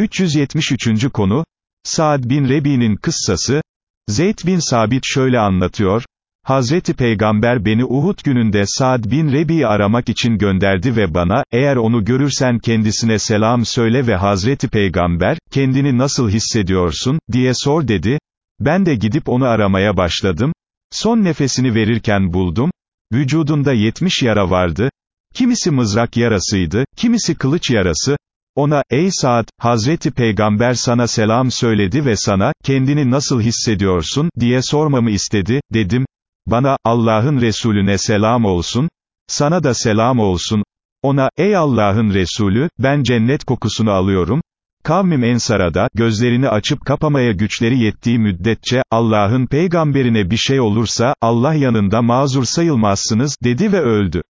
373. konu, Saad bin Rebi'nin kıssası, Zeyd bin Sabit şöyle anlatıyor, Hazreti Peygamber beni Uhud gününde Saad bin Rebi'yi aramak için gönderdi ve bana, eğer onu görürsen kendisine selam söyle ve Hazreti Peygamber, kendini nasıl hissediyorsun, diye sor dedi, ben de gidip onu aramaya başladım, son nefesini verirken buldum, vücudunda yetmiş yara vardı, kimisi mızrak yarasıydı, kimisi kılıç yarası, ona, ey Saad, Hazreti Peygamber sana selam söyledi ve sana, kendini nasıl hissediyorsun, diye sormamı istedi, dedim, bana, Allah'ın Resulüne selam olsun, sana da selam olsun, ona, ey Allah'ın Resulü, ben cennet kokusunu alıyorum, Kavmim Ensar'a gözlerini açıp kapamaya güçleri yettiği müddetçe, Allah'ın peygamberine bir şey olursa, Allah yanında mazur sayılmazsınız, dedi ve öldü.